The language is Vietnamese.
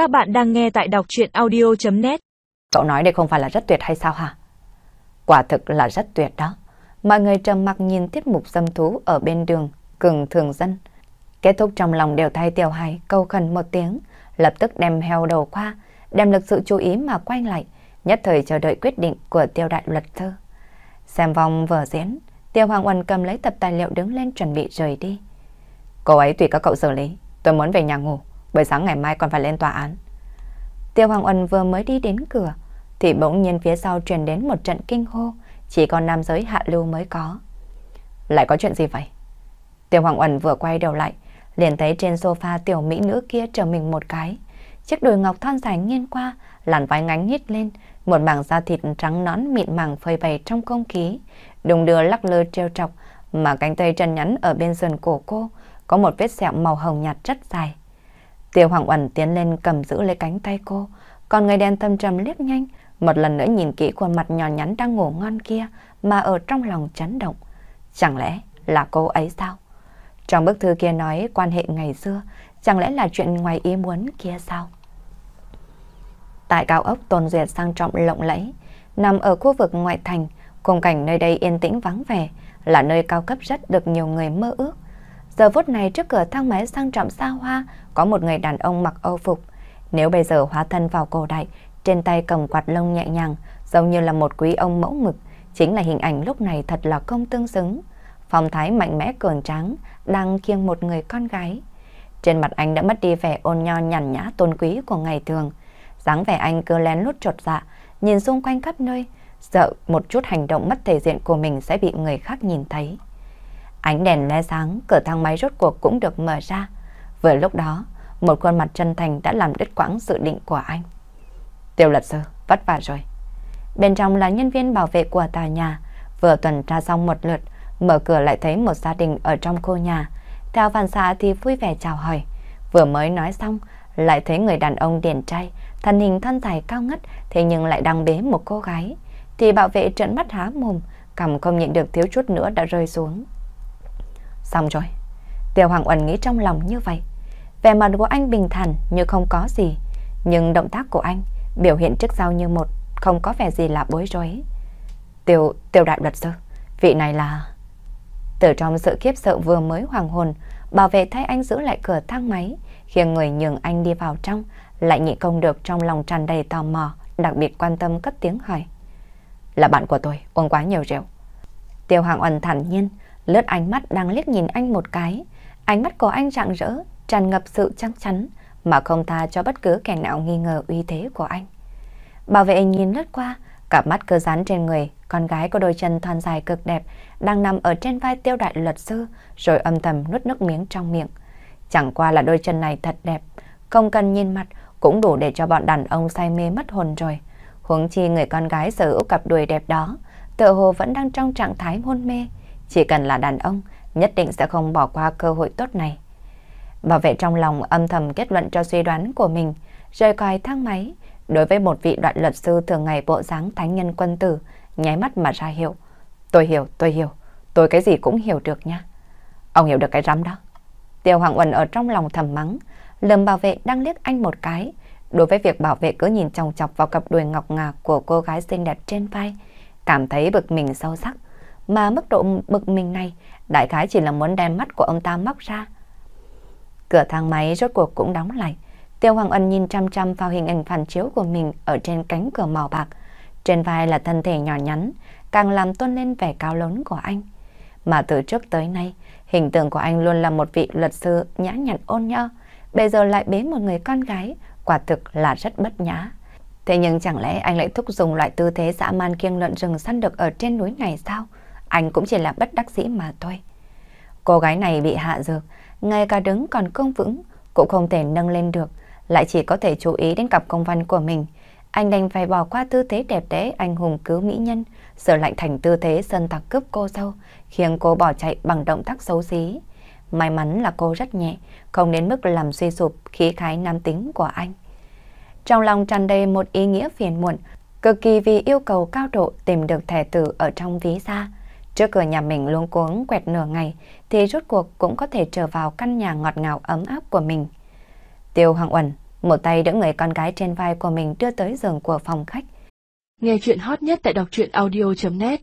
Các bạn đang nghe tại đọc chuyện audio.net Cậu nói đây không phải là rất tuyệt hay sao hả? Quả thực là rất tuyệt đó. Mọi người trầm mặc nhìn tiết mục dâm thú ở bên đường, cường thường dân. Kết thúc trong lòng đều thay tiểu hài câu khẩn một tiếng, lập tức đem heo đầu qua, đem lực sự chú ý mà quay lại, nhất thời chờ đợi quyết định của tiêu đại luật thư. Xem vòng vở diễn, tiêu hoàng uẩn cầm lấy tập tài liệu đứng lên chuẩn bị rời đi. Cô ấy tùy các cậu xử lý, tôi muốn về nhà ngủ, buổi sáng ngày mai còn phải lên tòa án. Tiêu Hoàng Uẩn vừa mới đi đến cửa, thì bỗng nhiên phía sau truyền đến một trận kinh hô, chỉ còn nam giới hạ lưu mới có. Lại có chuyện gì vậy? Tiêu Hoàng Uẩn vừa quay đầu lại, liền thấy trên sofa tiểu mỹ nữ kia trở mình một cái. Chiếc đùi ngọc thon dài nghiêng qua, làn váy ngắn nhít lên, một mảng da thịt trắng nón mịn màng phơi bày trong không khí, đùng đưa lắc lư treo trọc, mà cánh tay chân nhắn ở bên sườn cổ cô có một vết sẹo màu hồng nhạt rất dài. Tiêu Hoàng Uẩn tiến lên cầm giữ lấy cánh tay cô, còn người đen tâm trầm liếc nhanh, một lần nữa nhìn kỹ khuôn mặt nhỏ nhắn đang ngủ ngon kia mà ở trong lòng chấn động. Chẳng lẽ là cô ấy sao? Trong bức thư kia nói quan hệ ngày xưa, chẳng lẽ là chuyện ngoài ý muốn kia sao? Tại cao ốc Tôn Duyệt sang trọng lộng lẫy, nằm ở khu vực ngoại thành, khung cảnh nơi đây yên tĩnh vắng vẻ, là nơi cao cấp rất được nhiều người mơ ước. Giờ phút này trước cửa thang máy sang trọng xa hoa, có một người đàn ông mặc âu phục. Nếu bây giờ hóa thân vào cổ đại, trên tay cầm quạt lông nhẹ nhàng, giống như là một quý ông mẫu mực, chính là hình ảnh lúc này thật là không tương xứng. Phong thái mạnh mẽ cường tráng, đang kiêng một người con gái. Trên mặt anh đã mất đi vẻ ôn nho nhàn nhã tôn quý của ngày thường. dáng vẻ anh cứ lén lút trột dạ, nhìn xung quanh khắp nơi, sợ một chút hành động mất thể diện của mình sẽ bị người khác nhìn thấy. Ánh đèn lóe sáng, cửa thang máy rốt cuộc cũng được mở ra. Vừa lúc đó, một khuôn mặt chân thành đã làm đứt quãng dự định của anh. Tiêu lật sư, vất vả rồi. Bên trong là nhân viên bảo vệ của tòa nhà, vừa tuần tra xong một lượt, mở cửa lại thấy một gia đình ở trong khu nhà. Theo phản xạ thì vui vẻ chào hỏi. Vừa mới nói xong, lại thấy người đàn ông điển trai, thân hình thân dài cao ngất, thế nhưng lại đang bế một cô gái. Thì bảo vệ trợn mắt há mồm, cầm không nhịn được thiếu chút nữa đã rơi xuống. Xong rồi. Tiêu Hoàng Uẩn nghĩ trong lòng như vậy. Vẻ mặt của anh bình thản như không có gì. Nhưng động tác của anh biểu hiện trước sau như một, không có vẻ gì là bối rối. Tiêu, tiêu đại luật sư, vị này là... Từ trong sự khiếp sợ vừa mới hoàng hồn, bảo vệ thay anh giữ lại cửa thang máy, khi người nhường anh đi vào trong, lại nhị công được trong lòng tràn đầy tò mò, đặc biệt quan tâm cất tiếng hỏi. Là bạn của tôi, uống quá nhiều rượu. Tiêu Hoàng Uẩn thản nhiên, lướt ánh mắt đang liếc nhìn anh một cái. Ánh mắt của anh rạng rỡ, tràn ngập sự chắc chắn, mà không tha cho bất cứ kẻ nào nghi ngờ uy thế của anh. Bảo vệ nhìn lướt qua, cặp mắt cơ rán trên người, con gái có đôi chân thon dài cực đẹp, đang nằm ở trên vai tiêu đại luật sư, rồi âm thầm nuốt nước miếng trong miệng. Chẳng qua là đôi chân này thật đẹp, không cần nhìn mặt, cũng đủ để cho bọn đàn ông say mê mất hồn rồi. Huống chi người con gái sở hữu cặp đùi đẹp đó, tự hồ vẫn đang trong trạng thái hôn mê. Chỉ cần là đàn ông, nhất định sẽ không bỏ qua cơ hội tốt này. Bảo vệ trong lòng âm thầm kết luận cho suy đoán của mình, rời còi thang máy. Đối với một vị đoạn luật sư thường ngày bộ dáng thánh nhân quân tử, nháy mắt mà ra hiệu. Tôi hiểu, tôi hiểu, tôi cái gì cũng hiểu được nha. Ông hiểu được cái rắm đó. Tiêu Hoàng Uẩn ở trong lòng thầm mắng, lầm bảo vệ đang liếc anh một cái. Đối với việc bảo vệ cứ nhìn chòng chọc vào cặp đùi ngọc ngà của cô gái xinh đẹp trên vai, cảm thấy bực mình sâu sắc mà mức độ bực mình này đại khái chỉ là muốn đem mắt của ông ta móc ra. Cửa thang máy rốt cuộc cũng đóng lại. Tiêu Hoàng Ân nhìn chăm chăm vào hình ảnh phản chiếu của mình ở trên cánh cửa màu bạc. Trên vai là thân thể nhỏ nhắn, càng làm tôn lên vẻ cao lớn của anh. Mà từ trước tới nay, hình tượng của anh luôn là một vị luật sư nhã nhặn ôn nho. Bây giờ lại bế một người con gái, quả thực là rất bất nhã. Thế nhưng chẳng lẽ anh lại thúc dùng loại tư thế dã man kiêng lợn rừng săn được ở trên núi này sao? Anh cũng chỉ là bất đắc dĩ mà thôi. Cô gái này bị hạ dược, ngay cả đứng còn không vững, cũng không thể nâng lên được, lại chỉ có thể chú ý đến cặp công văn của mình. Anh đành phải bỏ qua tư thế đẹp đẽ anh hùng cứu mỹ nhân, sửa lại thành tư thế sơn tặc cướp cô dâu, khiến cô bỏ chạy bằng động tác xấu xí. May mắn là cô rất nhẹ, không đến mức làm suy sụp khí khái nam tính của anh. Trong lòng tràn đầy một ý nghĩa phiền muộn, cực kỳ vì yêu cầu cao độ tìm được thẻ tử ở trong ví da. Trước cửa nhà mình luôn cuống quẹt nửa ngày thì rốt cuộc cũng có thể trở vào căn nhà ngọt ngào ấm áp của mình. Tiêu Hoàng Uẩn, Một tay đỡ người con gái trên vai của mình đưa tới giường của phòng khách. Nghe chuyện hot nhất tại đọc truyện audio.net